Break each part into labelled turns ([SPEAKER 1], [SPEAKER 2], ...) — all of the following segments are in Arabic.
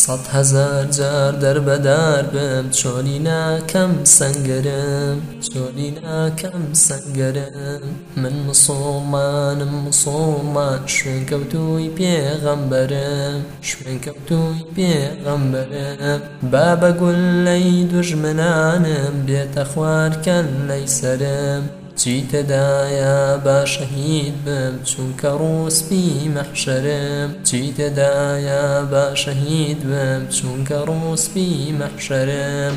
[SPEAKER 1] سەد هەزار جار دەربەدار بم چۆنی ناکەم سەنگەرم چۆنی ناکەم سەنگەرم من مسڵمانم مسڵمان شوێن کەوتوی پێغەمبەرم شوێن کەوتوی پێغەمبەرم. با بە گول لەی دوژمنانم بێتە خوارکەن لەی سەرم چیتەدایە با شەهید بم چونکە ڕوسپی مەحشەرم چیتەدایە با شەهید بم چونکە ڕوسپی مەحشەرم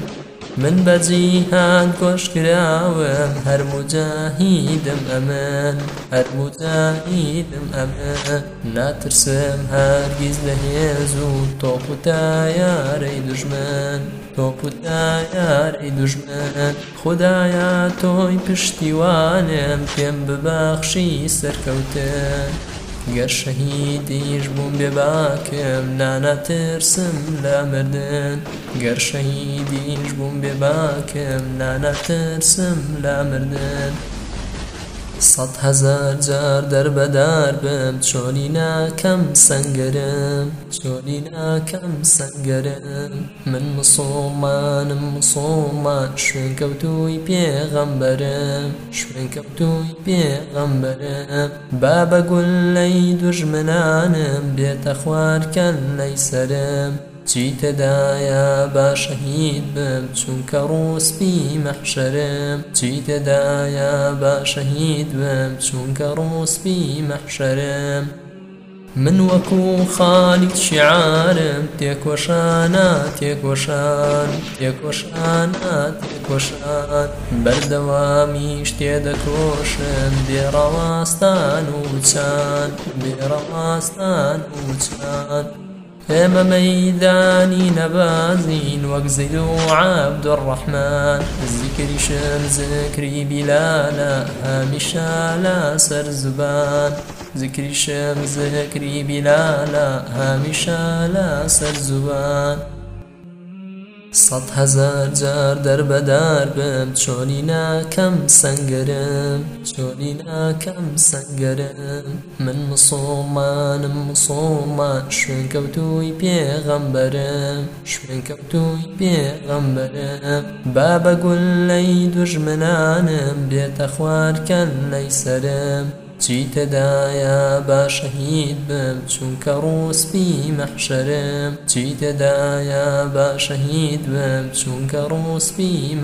[SPEAKER 1] من بەجیهان کۆشکراوم هەر مجاهیدم ئەمن هەر مجاهیدم ئەمن ناترسم هەرگیز لە هێز و تۆپ و تایارەی دژمن تۆپ و تایارەی دژمن خدایە تۆی پشتیوانم پێم ببەخشی سەرکەوتن. گەر شەهیدیش بووم بێ باکەم نانەترسم لە مردن. گەر شەهیدیش بووم بێ باکەم نانەترسم لە مردن. سەد هەزار جار دەربەدار بم چۆنی ناکەم سەنگەرم چۆنی ناکەم سەنگەرم من مسڵمانم مسڵمان شوێن کەوتوی پێغەمبەرم شوێن کەوتوی پێغەمبەرم با بە گول لەی دوژمنانم بێتە خوارکەن لەی سەرم چیتەدایە با شەهید بم؟ چونکە ڕوسپی مەحشەرم چیتەدایە با شەهید بم؟ چونکە ڕوسپی مەحشەرم من وەکو خالیت شعارم تێکۆشانە تێکۆشان تێکۆشانە تێکۆشان. بەردەوامیش تێدەکۆشم بێڕەواستان و چان بێڕەواستان و چان ئێمە مەیدانی نەبازین وەک زەید و عەبدوڕەحمان زیکریشم زکری بیلالە هەمیشە لە سەر زبان. زکریشم زکری بیلالە هەمیشە لە سەر زبان. سەد هەزار جار دەربەدار بم چۆنی ناکەم سەنگەرم چۆنی ناکەم سەنگەرم من مسڵمانم مسڵمان شوێن کەوتوی پێغەمبەرم شوێن کەوتوی پێغەمبەرم. با بە گول لەی دوژمنانم بێتە خوارکەن لەی سەرم چیتەدایە با شەهید بم چونکە ڕوسپی مەحشەرم چیتەدایە با شەهید بم چونکە ڕوسپی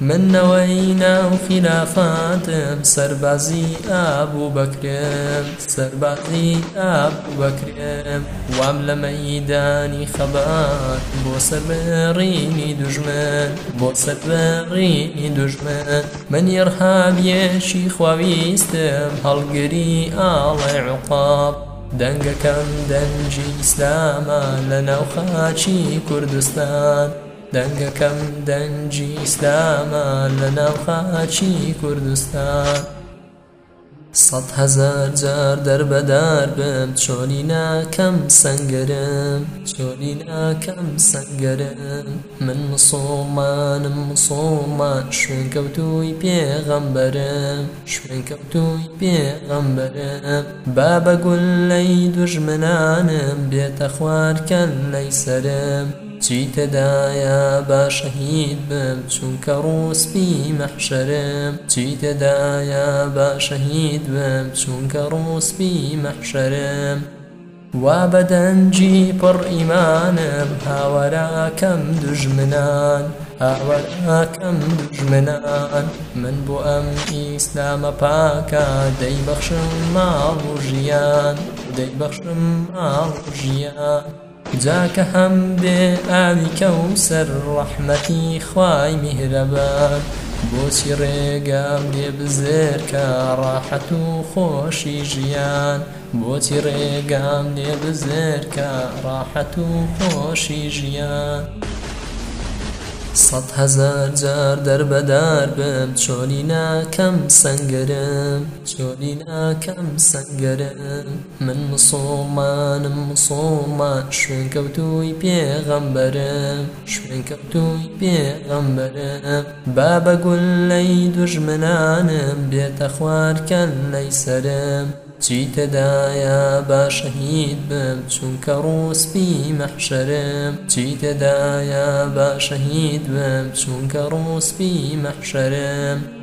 [SPEAKER 1] من نەوەینا و خلافاتم سربازی ئابوو بکرم سربازی ئابوو بکرم وام لە مەدانی خەبات بۆ سەرڕینی دژمن بۆ سەرڕینی دژمن من یڕحابیەشی خواویستم هەڵگری ئاڵی عقاب. دەنگەکەم دەنجی ئیسلامە لە ناوخاچی کوردستان. دەنگەکەم دەنجی ئیسلامە لە ناو خاچی کوردستان. سەد هەزار جار دەربەدار بم چۆنی ناکەم سەنگەرم چۆنی ناکەم سەنگەرم من مسڵمانم مسڵمان شوێن کەوتوی پێغەمبەرم شوێن کەوتوی پێغەمبەرم. با بە گول لەی دوژمنانم بێتە خوارکەن لەی سەرم چیتەدایە با شەهید بم چونکە ڕوسپی مەحشەرم چیتەدایە با شەهید بم چونکە ڕوسپی مەحشەرم وا بەدەنجی پڕ ئیمانم هاوەراکەم دژمنان هاوەراکەم دژمنان. من بۆ ئەم ئیسلامە پاکە دەیبەخشم ماڵ و ژیان دەیبەخشم ماڵ و ژیان جاکە هەم بێ ئاوی کەوسەر ڕەحمەتی خوای میهرەبان. بۆچی ڕێگام لێ بزێرکە ڕاحەت و خۆشی ژیان. بۆچی ڕێگام لێ بزێرکە ڕاحەت و خۆشی ژیان. سەد هەزار جار دەربەدار بم چۆنی ناکەم سەنگەرم چۆنی ناکەم سەنگەرم من مسڵمانم مسڵمان شوێن کەوتوی پێغەمبەرم شوێن کەوتوی پێغەمبەرم با بە گول لەی دوژمنانم بێتە خوارکەن لەی سەرم چی تدایا با شەهید بم چونکە ڕوسپی مەحشەرم چی تدایا با شەهید بم چونکە ڕوسپی مەحشەرم